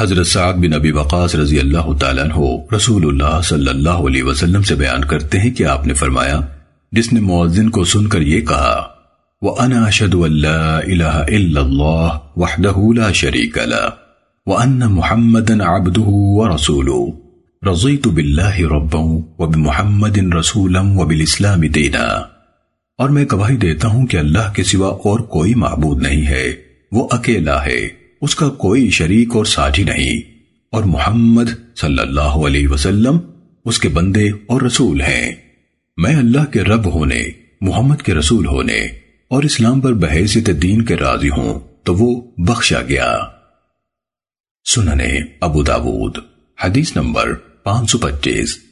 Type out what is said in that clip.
حضرت سعد بن ابی وقاص رضی اللہ تعالیٰ عنہ رسول اللہ صلی اللہ علیہ وسلم سے بیان کرتے ہیں کہ آپ نے فرمایا، جس نے معذن کو سن کر یہ کہا، وَأَنَا أَشْهَدُ أَن لَا إِلَهَ إِلَّا اللَّهُ وَحْدَهُ لَا شَرِيكَ لَهُ، وَأَنَّ مُحَمَّدًا عَبْدُهُ وَرَسُولُهُ، رَضِيتُ بِاللَّهِ رَبًّا وَبِمُحَمَّدٍ رَسُولًا وَبِالْإِسْلَامِ دِينًا۔ اور میں گواہی دیتا ہوں کہ اللہ کے سوا اور کوئی معبود نہیں ہے، وہ اکیلا ہے۔ اس کا کوئی شریک اور ساتھی نہیں۔ اور محمد صلی اللہ علیہ وسلم اس کے بندے اور رسول ہیں۔ میں اللہ کے رب ہونے، محمد کے رسول ہونے اور اسلام پر بحیثیت دین کے راضی ہوں، تو وہ بخشا گیا۔ سننے ابو داود، حدیث نمبر پانچ سو پچیس۔